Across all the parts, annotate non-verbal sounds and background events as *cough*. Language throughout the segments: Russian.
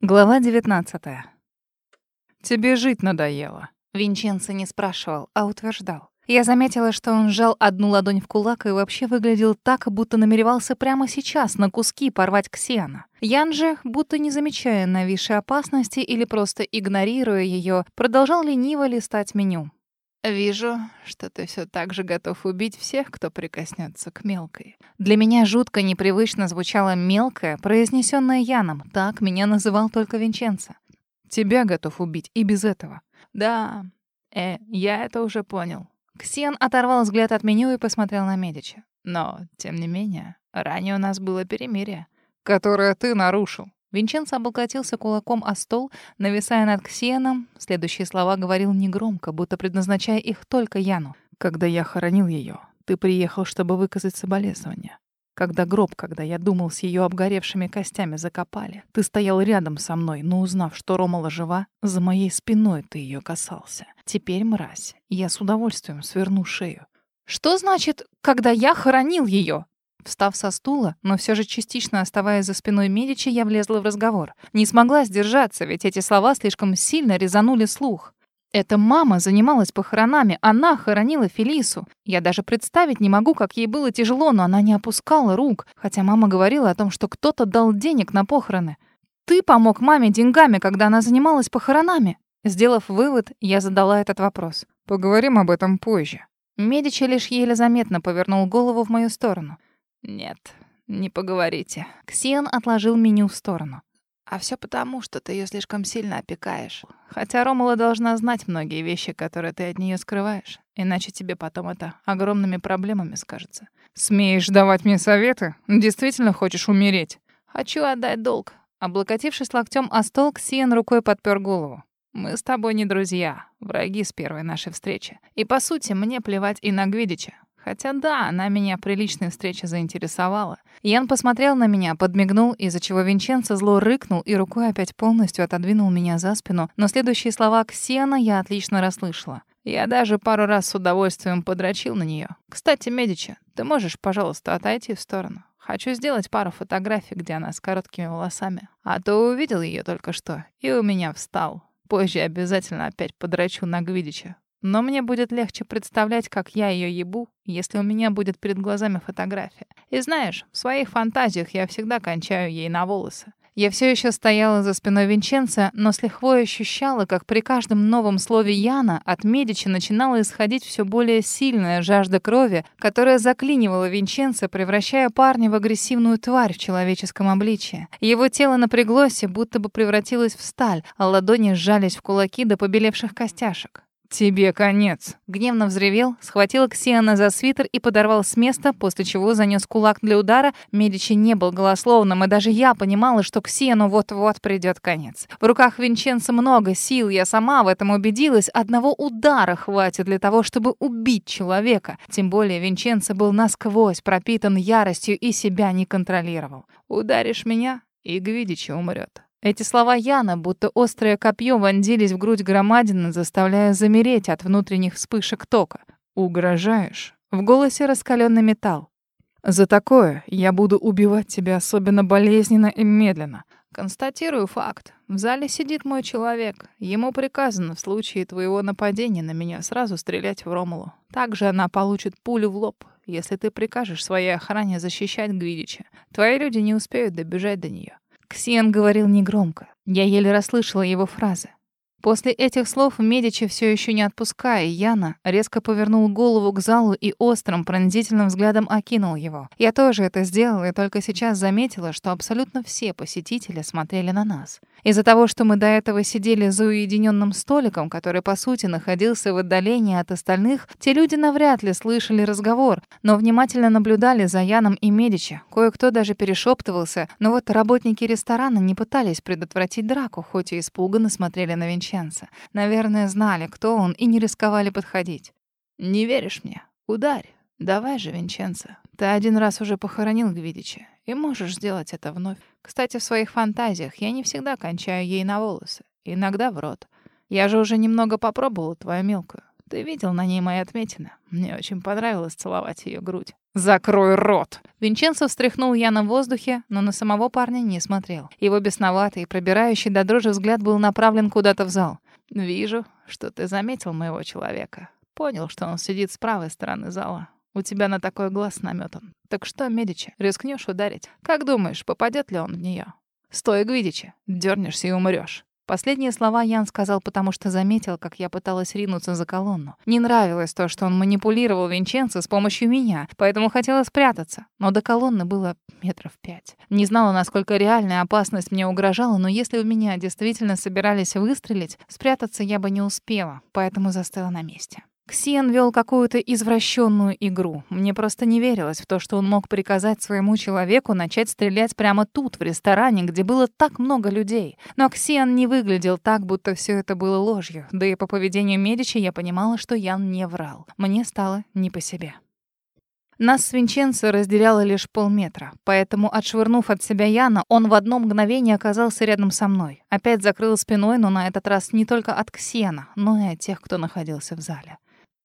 Глава 19. Тебе жить надоело. Винченцо не спрашивал, а утверждал. Я заметила, что он сжал одну ладонь в кулак и вообще выглядел так, будто намеревался прямо сейчас на куски порвать Ксиана. Ян же, будто не замечая нависшей опасности или просто игнорируя ее, продолжал лениво листать меню. «Вижу, что ты все так же готов убить всех, кто прикоснется к мелкой». Для меня жутко непривычно звучало «мелкое», произнесенное Яном. Так меня называл только Винченцо. «Тебя готов убить и без этого». «Да, э, я это уже понял». Ксен оторвал взгляд от меню и посмотрел на Медича. «Но, тем не менее, ранее у нас было перемирие, которое ты нарушил. Винченцо облокотился кулаком о стол, нависая над Ксеном. Следующие слова говорил негромко, будто предназначая их только Яну. «Когда я хоронил ее, ты приехал, чтобы выказать соболезнования. Когда гроб, когда я думал, с ее обгоревшими костями закопали, ты стоял рядом со мной, но узнав, что Ромала жива, за моей спиной ты ее касался. Теперь, мразь, я с удовольствием сверну шею. Что значит, когда я хоронил ее? Встав со стула, но все же частично оставаясь за спиной Медичи, я влезла в разговор. Не смогла сдержаться, ведь эти слова слишком сильно резанули слух. Эта мама занималась похоронами, она хоронила Фелису. Я даже представить не могу, как ей было тяжело, но она не опускала рук, хотя мама говорила о том, что кто-то дал денег на похороны. Ты помог маме деньгами, когда она занималась похоронами. Сделав вывод, я задала этот вопрос. Поговорим об этом позже. Медичи лишь еле заметно повернул голову в мою сторону. Нет, не поговорите. Ксен отложил меню в сторону. А все потому, что ты ее слишком сильно опекаешь. Хотя Ромала должна знать многие вещи, которые ты от нее скрываешь. Иначе тебе потом это огромными проблемами скажется. Смеешь давать мне советы? Действительно хочешь умереть? Хочу отдать долг. Облокотившись локтем о стол, Ксиен рукой подпер голову. Мы с тобой не друзья, враги с первой нашей встречи. И, по сути, мне плевать и на Гвидича. Хотя да, она меня при личной встрече заинтересовала. Ян посмотрел на меня, подмигнул, из-за чего Винченцо зло рыкнул и рукой опять полностью отодвинул меня за спину, но следующие слова Ксена я отлично расслышала. Я даже пару раз с удовольствием подрочил на нее. Кстати, Медичи, ты можешь, пожалуйста, отойти в сторону? Хочу сделать пару фотографий, где она с короткими волосами. А то увидел ее только что, и у меня встал. Позже обязательно опять подрачу на Гвидича. Но мне будет легче представлять, как я ее ебу, если у меня будет перед глазами фотография. И знаешь, в своих фантазиях я всегда кончаю ей на волосы. Я все еще стояла за спиной Винченца, но с лихвой ощущала, как при каждом новом слове Яна от Медичи начинала исходить все более сильная жажда крови, которая заклинивала Винченца, превращая парня в агрессивную тварь в человеческом обличье. Его тело напряглось и будто бы превратилось в сталь, а ладони сжались в кулаки до побелевших костяшек. «Тебе конец!» Гневно взревел, схватил Ксиана за свитер и подорвал с места, после чего занес кулак для удара. Медичи не был голословным, и даже я понимала, что Ксиану вот-вот придет конец. В руках Винченца много сил, я сама в этом убедилась. Одного удара хватит для того, чтобы убить человека. Тем более Винченцо был насквозь пропитан яростью и себя не контролировал. «Ударишь меня, и Гвидичи умрет». Эти слова Яна, будто острое копье, вонзились в грудь громадины, заставляя замереть от внутренних вспышек тока. «Угрожаешь?» В голосе раскаленный металл. «За такое я буду убивать тебя особенно болезненно и медленно. Констатирую факт. В зале сидит мой человек. Ему приказано в случае твоего нападения на меня сразу стрелять в Ромулу. Также она получит пулю в лоб, если ты прикажешь своей охране защищать Гвидича. Твои люди не успеют добежать до нее. Ксен говорил негромко. Я еле расслышала его фразы. После этих слов Медичи все еще не отпуская Яна, резко повернул голову к залу и острым, пронзительным взглядом окинул его. Я тоже это сделала и только сейчас заметила, что абсолютно все посетители смотрели на нас. Из-за того, что мы до этого сидели за уединенным столиком, который, по сути, находился в отдалении от остальных, те люди навряд ли слышали разговор, но внимательно наблюдали за Яном и Медичи. Кое-кто даже перешептывался, но вот работники ресторана не пытались предотвратить драку, хоть и испуганно смотрели на Винченца. Наверное, знали, кто он, и не рисковали подходить. «Не веришь мне? Ударь. Давай же, Винченцо. Ты один раз уже похоронил Гвидича, и можешь сделать это вновь. Кстати, в своих фантазиях я не всегда кончаю ей на волосы, иногда в рот. Я же уже немного попробовала твою мелкую. Ты видел на ней мои отметины? Мне очень понравилось целовать ее грудь. «Закрой рот!» Винченцо встряхнул Яна в воздухе, но на самого парня не смотрел. Его бесноватый, пробирающий до дрожи взгляд был направлен куда-то в зал. «Вижу, что ты заметил моего человека. Понял, что он сидит с правой стороны зала. У тебя на такой глаз наметан. Так что, Медичи, рискнешь ударить? Как думаешь, попадет ли он в нее? Стой, Гвидичи, дернешься и умрешь. Последние слова Ян сказал, потому что заметил, как я пыталась ринуться за колонну. Не нравилось то, что он манипулировал Винченцо с помощью меня, поэтому хотела спрятаться. Но до колонны было метров пять. Не знала, насколько реальная опасность мне угрожала, но если у меня действительно собирались выстрелить, спрятаться я бы не успела, поэтому застыла на месте. Ксен вел какую-то извращенную игру. Мне просто не верилось в то, что он мог приказать своему человеку начать стрелять прямо тут, в ресторане, где было так много людей. Но Ксен не выглядел так, будто все это было ложью. Да и по поведению Медичи я понимала, что Ян не врал. Мне стало не по себе. Нас с Винченцо разделяло лишь полметра, поэтому, отшвырнув от себя Яна, он в одно мгновение оказался рядом со мной. Опять закрыл спиной, но на этот раз не только от Ксена, но и от тех, кто находился в зале.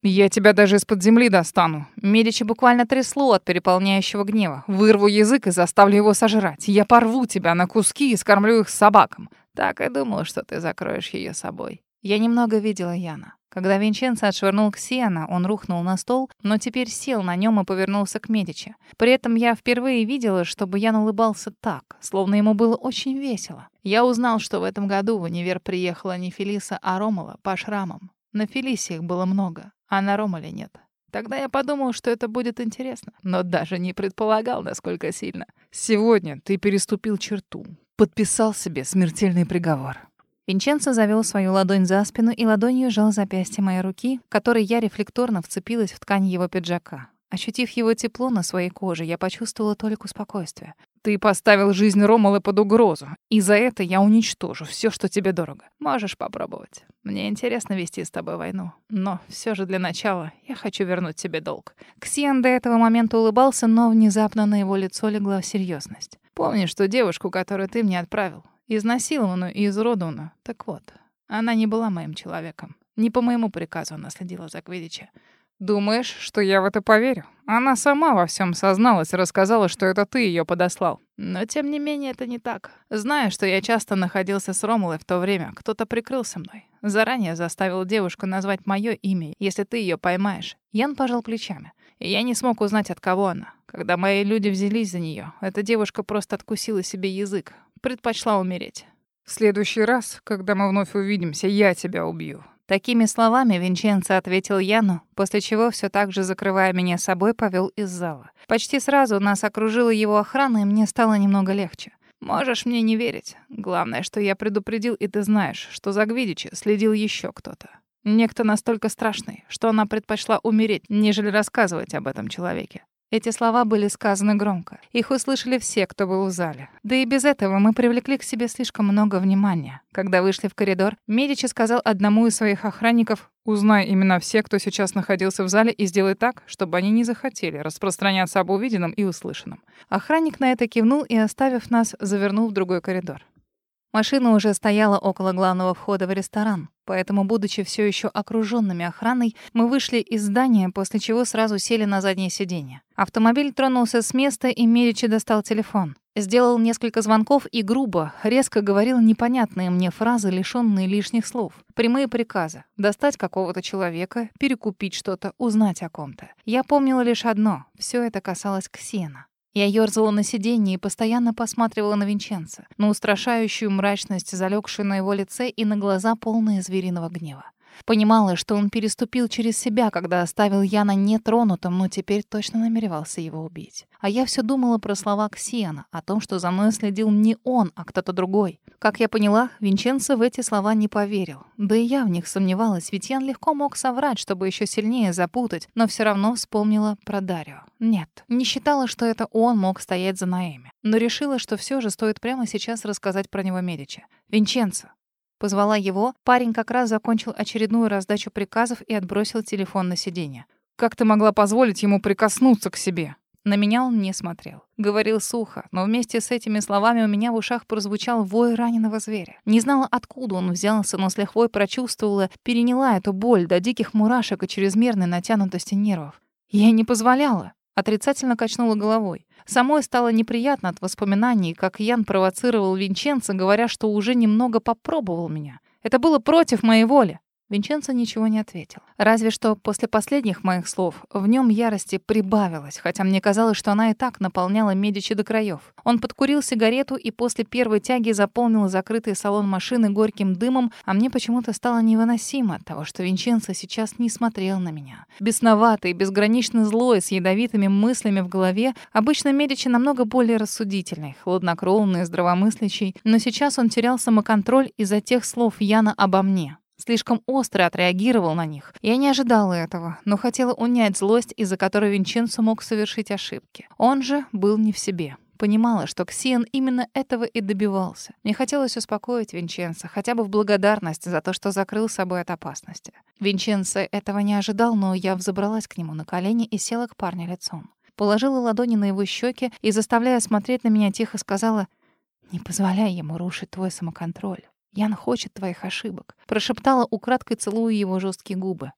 «Я тебя даже из-под земли достану». Медичи буквально трясло от переполняющего гнева. «Вырву язык и заставлю его сожрать. Я порву тебя на куски и скормлю их собакам». Так и думал, что ты закроешь ее собой. Я немного видела Яна. Когда Винченцо отшвырнул Ксиана, он рухнул на стол, но теперь сел на нем и повернулся к Медичи. При этом я впервые видела, чтобы Ян улыбался так, словно ему было очень весело. Я узнал, что в этом году в универ приехала не Фелиса, а Ромала по шрамам. На Фелисе их было много а на Ромале нет. Тогда я подумал, что это будет интересно, но даже не предполагал, насколько сильно. Сегодня ты переступил черту, подписал себе смертельный приговор. Винченцо завел свою ладонь за спину и ладонью сжал запястье моей руки, которой я рефлекторно вцепилась в ткань его пиджака. Ощутив его тепло на своей коже, я почувствовала только спокойствие. Ты поставил жизнь Ромалы под угрозу, и за это я уничтожу все, что тебе дорого. Можешь попробовать. Мне интересно вести с тобой войну, но все же для начала я хочу вернуть тебе долг. Ксиан до этого момента улыбался, но внезапно на его лицо легла серьезность. Помнишь ту девушку, которую ты мне отправил? Изнасилованную и изуродованную. Так вот, она не была моим человеком. Не по моему приказу она следила за Квидича. Думаешь, что я в это поверю? Она сама во всем созналась и рассказала, что это ты ее подослал. Но тем не менее это не так. Зная, что я часто находился с Ромулой в то время, кто-то прикрылся мной. Заранее заставил девушку назвать мое имя, если ты ее поймаешь. Ян пожал плечами. И я не смог узнать, от кого она. Когда мои люди взялись за нее, эта девушка просто откусила себе язык. Предпочла умереть. В следующий раз, когда мы вновь увидимся, я тебя убью. Такими словами Винченцо ответил Яну, после чего все так же, закрывая меня собой, повел из зала. Почти сразу нас окружила его охрана, и мне стало немного легче. Можешь мне не верить. Главное, что я предупредил, и ты знаешь, что за Гвидичи следил еще кто-то. Некто настолько страшный, что она предпочла умереть, нежели рассказывать об этом человеке. Эти слова были сказаны громко. Их услышали все, кто был в зале. Да и без этого мы привлекли к себе слишком много внимания. Когда вышли в коридор, Медичи сказал одному из своих охранников «Узнай именно все, кто сейчас находился в зале, и сделай так, чтобы они не захотели распространяться об увиденном и услышанном». Охранник на это кивнул и, оставив нас, завернул в другой коридор. Машина уже стояла около главного входа в ресторан, поэтому, будучи все еще окруженными охраной, мы вышли из здания, после чего сразу сели на заднее сиденье. Автомобиль тронулся с места, и Меричи достал телефон. Сделал несколько звонков и грубо, резко говорил непонятные мне фразы, лишённые лишних слов. Прямые приказы — достать какого-то человека, перекупить что-то, узнать о ком-то. Я помнила лишь одно — все это касалось Ксена. Я ёрзала на сиденье и постоянно посматривала на Винченца, на устрашающую мрачность, залегшую на его лице, и на глаза, полные звериного гнева. Понимала, что он переступил через себя, когда оставил Яна нетронутым, но теперь точно намеревался его убить. А я все думала про слова Ксиана, о том, что за мной следил не он, а кто-то другой. Как я поняла, Винченцо в эти слова не поверил. Да и я в них сомневалась, ведь Ян легко мог соврать, чтобы еще сильнее запутать, но все равно вспомнила про Дарио. Нет, не считала, что это он мог стоять за Наэми, но решила, что все же стоит прямо сейчас рассказать про него Медичи. «Винченцо, Позвала его, парень как раз закончил очередную раздачу приказов и отбросил телефон на сиденье. «Как ты могла позволить ему прикоснуться к себе?» На меня он не смотрел. Говорил сухо, но вместе с этими словами у меня в ушах прозвучал вой раненого зверя. Не знала, откуда он взялся, но с лихвой прочувствовала, переняла эту боль до диких мурашек и чрезмерной натянутости нервов. Я не позволяла. Отрицательно качнула головой. Самой стало неприятно от воспоминаний, как Ян провоцировал Винченца, говоря, что уже немного попробовал меня. Это было против моей воли. Винченцо ничего не ответил. Разве что после последних моих слов в нем ярости прибавилось, хотя мне казалось, что она и так наполняла Медичи до краев. Он подкурил сигарету и после первой тяги заполнил закрытый салон машины горьким дымом, а мне почему-то стало невыносимо от того, что Винченцо сейчас не смотрел на меня. Бесноватый, безгранично злой, с ядовитыми мыслями в голове, обычно Медичи намного более рассудительный, хладнокровный, здравомыслящий, но сейчас он терял самоконтроль из-за тех слов Яна обо мне. Слишком остро отреагировал на них. Я не ожидала этого, но хотела унять злость, из-за которой Винченцо мог совершить ошибки. Он же был не в себе. Понимала, что Ксиан именно этого и добивался. Мне хотелось успокоить Винченца, хотя бы в благодарность за то, что закрыл собой от опасности. Винченцо этого не ожидал, но я взобралась к нему на колени и села к парню лицом. Положила ладони на его щеки и, заставляя смотреть на меня, тихо сказала «Не позволяй ему рушить твой самоконтроль. Ян хочет твоих ошибок. Прошептала, украдкой целуя его жесткие губы.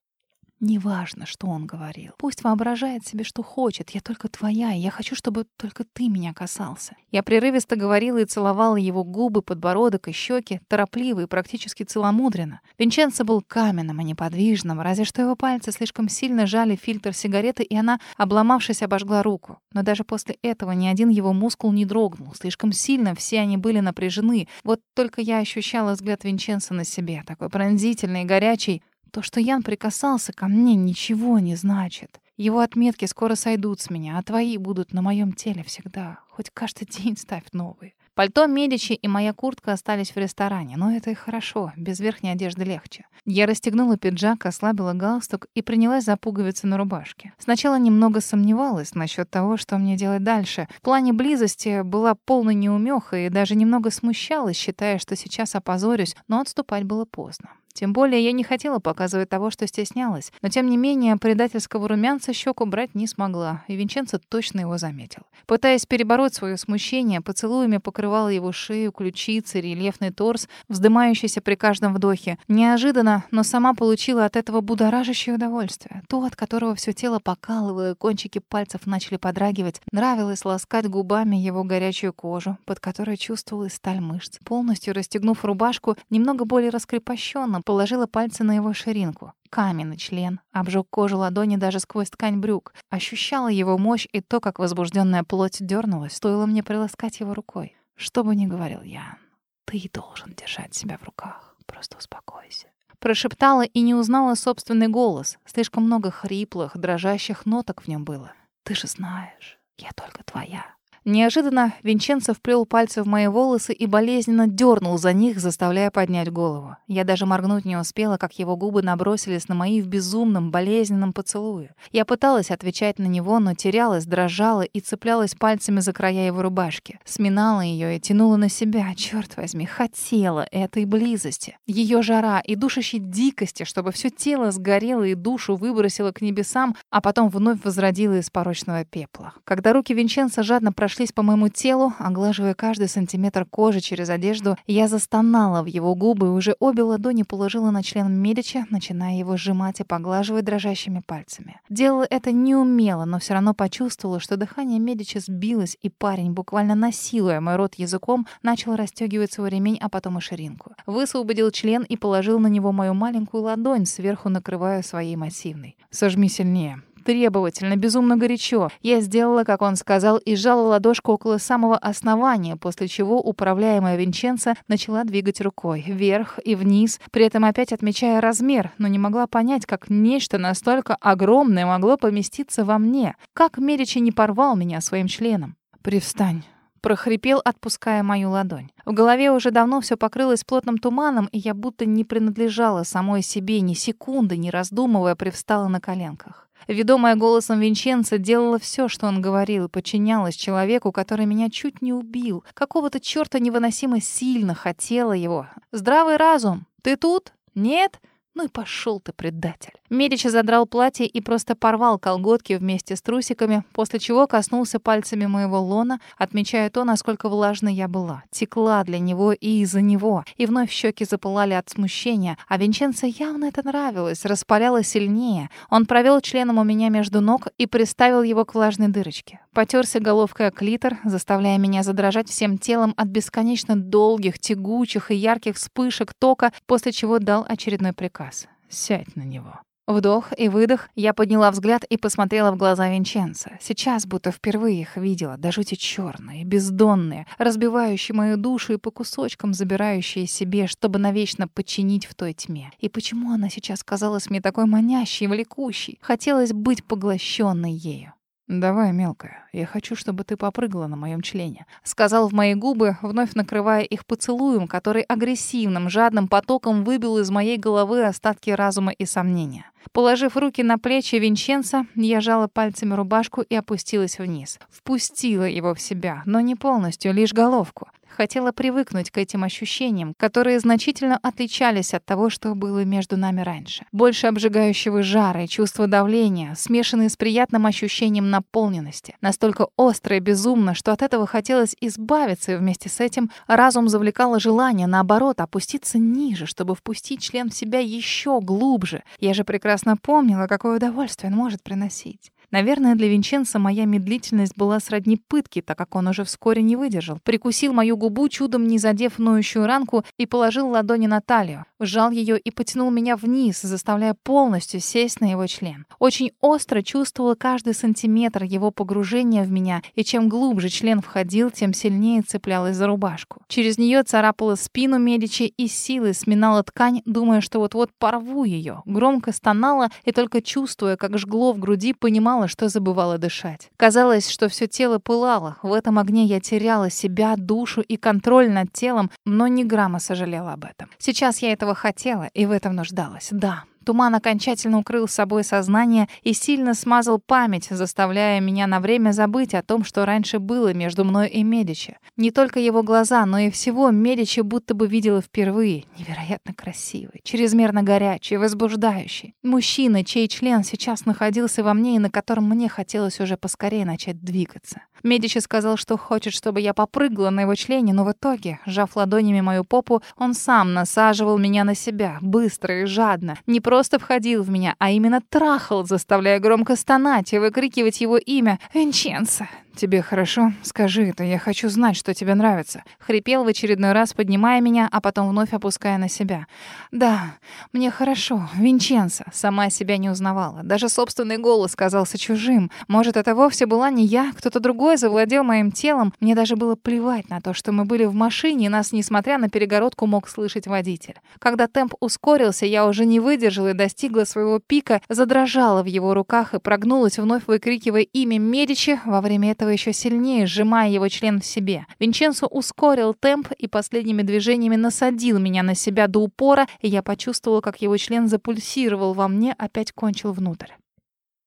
Неважно, что он говорил. Пусть воображает себе, что хочет. Я только твоя, и я хочу, чтобы только ты меня касался. Я прерывисто говорила и целовала его губы, подбородок и щеки, торопливо и практически целомудренно. Винченцо был каменным и неподвижным, разве что его пальцы слишком сильно жали фильтр сигареты, и она, обломавшись, обожгла руку. Но даже после этого ни один его мускул не дрогнул. Слишком сильно все они были напряжены. Вот только я ощущала взгляд Винченцо на себе, такой пронзительный и горячий, то, что Ян прикасался ко мне, ничего не значит. Его отметки скоро сойдут с меня, а твои будут на моем теле всегда. Хоть каждый *laughs* день ставь новые. Пальто Медичи и моя куртка остались в ресторане, но это и хорошо, без верхней одежды легче. Я расстегнула пиджак, ослабила галстук и принялась за пуговицы на рубашке. Сначала немного сомневалась насчет того, что мне делать дальше. В плане близости была полной неумеха и даже немного смущалась, считая, что сейчас опозорюсь, но отступать было поздно. Тем более я не хотела показывать того, что стеснялась. Но тем не менее, предательского румянца щеку брать не смогла, и Винченцо точно его заметил. Пытаясь перебороть свое смущение, поцелуями покрывала его шею, ключицы, рельефный торс, вздымающийся при каждом вдохе. Неожиданно, но сама получила от этого будоражащее удовольствие. То, от которого все тело покалывало, кончики пальцев начали подрагивать. Нравилось ласкать губами его горячую кожу, под которой чувствовалась сталь мышц. Полностью расстегнув рубашку, немного более раскрепощенно, положила пальцы на его ширинку. Каменный член, обжег кожу ладони даже сквозь ткань брюк. Ощущала его мощь и то, как возбужденная плоть дернулась, стоило мне приласкать его рукой. Что бы ни говорил Ян, ты должен держать себя в руках. Просто успокойся. Прошептала и не узнала собственный голос. Слишком много хриплых, дрожащих ноток в нем было. Ты же знаешь, я только твоя. Неожиданно Винченцо вплел пальцы в мои волосы и болезненно дернул за них, заставляя поднять голову. Я даже моргнуть не успела, как его губы набросились на мои в безумном, болезненном поцелуе. Я пыталась отвечать на него, но терялась, дрожала и цеплялась пальцами за края его рубашки. Сминала ее и тянула на себя. Черт возьми, хотела этой близости. Ее жара и душащей дикости, чтобы все тело сгорело и душу выбросило к небесам, а потом вновь возродило из порочного пепла. Когда руки Винченца жадно прошли прошлись по моему телу, оглаживая каждый сантиметр кожи через одежду. Я застонала в его губы и уже обе ладони положила на член Медича, начиная его сжимать и поглаживать дрожащими пальцами. Делала это неумело, но все равно почувствовала, что дыхание Медича сбилось, и парень, буквально насилуя мой рот языком, начал расстегивать свой ремень, а потом и ширинку. Высвободил член и положил на него мою маленькую ладонь, сверху накрывая своей массивной. «Сожми сильнее», требовательно, безумно горячо. Я сделала, как он сказал, и сжала ладошку около самого основания, после чего управляемая Винченца начала двигать рукой вверх и вниз, при этом опять отмечая размер, но не могла понять, как нечто настолько огромное могло поместиться во мне. Как Меричи не порвал меня своим членом. «Привстань», прохрипел, отпуская мою ладонь. В голове уже давно все покрылось плотным туманом, и я будто не принадлежала самой себе ни секунды, не раздумывая, привстала на коленках. Ведомая голосом Винченца делала все, что он говорил, подчинялась человеку, который меня чуть не убил. Какого-то черта невыносимо сильно хотела его. Здравый разум. Ты тут? Нет? Ну и пошел ты, предатель. Медичи задрал платье и просто порвал колготки вместе с трусиками, после чего коснулся пальцами моего лона, отмечая то, насколько влажной я была. Текла для него и из-за него. И вновь щеки запылали от смущения, а Винченцо явно это нравилось, распаляло сильнее. Он провел членом у меня между ног и приставил его к влажной дырочке. Потерся головкой о клитор, заставляя меня задрожать всем телом от бесконечно долгих, тягучих и ярких вспышек тока, после чего дал очередной приказ. «Сядь на него». Вдох и выдох. Я подняла взгляд и посмотрела в глаза Винченца. Сейчас будто впервые их видела, до жути чёрные, бездонные, разбивающие мою душу и по кусочкам забирающие себе, чтобы навечно подчинить в той тьме. И почему она сейчас казалась мне такой манящей влекущей? Хотелось быть поглощенной ею. «Давай, мелкая, я хочу, чтобы ты попрыгала на моем члене», — сказал в мои губы, вновь накрывая их поцелуем, который агрессивным, жадным потоком выбил из моей головы остатки разума и сомнения. Положив руки на плечи Винченца, я жала пальцами рубашку и опустилась вниз. Впустила его в себя, но не полностью, лишь головку. Хотела привыкнуть к этим ощущениям, которые значительно отличались от того, что было между нами раньше. Больше обжигающего жара и чувства давления, смешанные с приятным ощущением наполненности. Настолько остро и безумно, что от этого хотелось избавиться, и вместе с этим разум завлекало желание, наоборот, опуститься ниже, чтобы впустить член в себя еще глубже. Я же прекрасно помнила, какое удовольствие он может приносить. Наверное, для Винченца моя медлительность была сродни пытки, так как он уже вскоре не выдержал. Прикусил мою губу, чудом не задев ноющую ранку, и положил ладони на талию. Сжал ее и потянул меня вниз, заставляя полностью сесть на его член. Очень остро чувствовала каждый сантиметр его погружения в меня, и чем глубже член входил, тем сильнее цеплялась за рубашку. Через нее царапала спину Медичи и силой сминала ткань, думая, что вот-вот порву ее. Громко стонала и только чувствуя, как жгло в груди, понимала, понимала, что забывала дышать. Казалось, что все тело пылало. В этом огне я теряла себя, душу и контроль над телом, но ни грамма сожалела об этом. Сейчас я этого хотела и в этом нуждалась. Да, Туман окончательно укрыл собой сознание и сильно смазал память, заставляя меня на время забыть о том, что раньше было между мной и Медичи. Не только его глаза, но и всего Медичи будто бы видела впервые. Невероятно красивый, чрезмерно горячий, возбуждающий. Мужчина, чей член сейчас находился во мне и на котором мне хотелось уже поскорее начать двигаться. Медичи сказал, что хочет, чтобы я попрыгала на его члене, но в итоге, сжав ладонями мою попу, он сам насаживал меня на себя, быстро и жадно. Не просто входил в меня, а именно трахал, заставляя громко стонать и выкрикивать его имя «Винченцо». «Тебе хорошо? Скажи это, я хочу знать, что тебе нравится». Хрипел в очередной раз, поднимая меня, а потом вновь опуская на себя. «Да, мне хорошо. Винченцо». Сама себя не узнавала. Даже собственный голос казался чужим. Может, это вовсе была не я, кто-то другой завладел моим телом. Мне даже было плевать на то, что мы были в машине, и нас, несмотря на перегородку, мог слышать водитель. Когда темп ускорился, я уже не выдержала и достигла своего пика, задрожала в его руках и прогнулась, вновь выкрикивая имя Медичи. Во время этого этого еще сильнее, сжимая его член в себе. Винченцо ускорил темп и последними движениями насадил меня на себя до упора, и я почувствовала, как его член запульсировал во мне, опять кончил внутрь.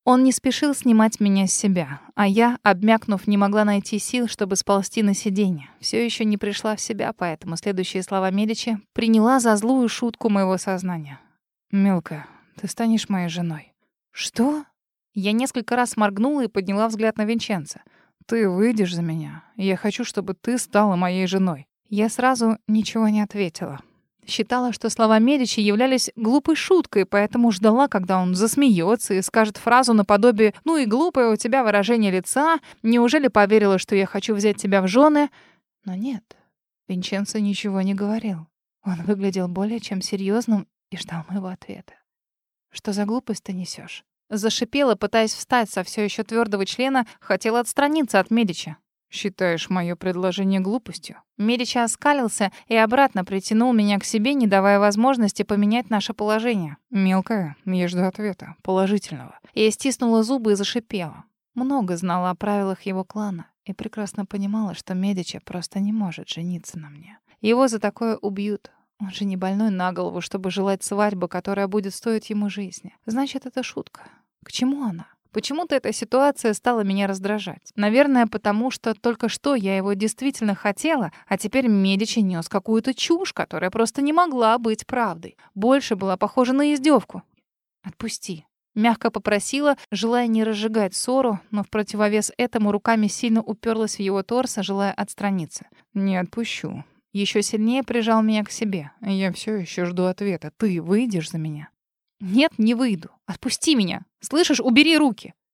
Он не спешил снимать меня с себя, а я, обмякнув, не могла найти сил, чтобы сползти на сиденье. Все еще не пришла в себя, поэтому следующие слова Медичи приняла за злую шутку моего сознания. «Милка, ты станешь моей женой». «Что?» Я несколько раз моргнула и подняла взгляд на Винченца. Ты выйдешь за меня. Я хочу, чтобы ты стала моей женой. Я сразу ничего не ответила. Считала, что слова Медичи являлись глупой шуткой, поэтому ждала, когда он засмеется и скажет фразу наподобие «Ну и глупое у тебя выражение лица. Неужели поверила, что я хочу взять тебя в жены?» Но нет, Винченцо ничего не говорил. Он выглядел более чем серьезным и ждал моего ответа. «Что за глупость ты несешь? Зашипела, пытаясь встать со все еще твердого члена, хотела отстраниться от Медича. «Считаешь мое предложение глупостью?» Медича оскалился и обратно притянул меня к себе, не давая возможности поменять наше положение. «Мелкая, я жду ответа. Положительного». Я стиснула зубы и зашипела. Много знала о правилах его клана и прекрасно понимала, что Медича просто не может жениться на мне. Его за такое убьют. Он же не больной на голову, чтобы желать свадьбы, которая будет стоить ему жизни. Значит, это шутка. К чему она? Почему-то эта ситуация стала меня раздражать. Наверное, потому что только что я его действительно хотела, а теперь Медичи нес какую-то чушь, которая просто не могла быть правдой. Больше была похожа на издевку. Отпусти. Мягко попросила, желая не разжигать ссору, но в противовес этому руками сильно уперлась в его торс, желая отстраниться. «Не отпущу». Еще сильнее прижал меня к себе. «Я все еще жду ответа. Ты выйдешь за меня?» «Нет, не выйду. Отпусти меня. Слышишь, убери руки».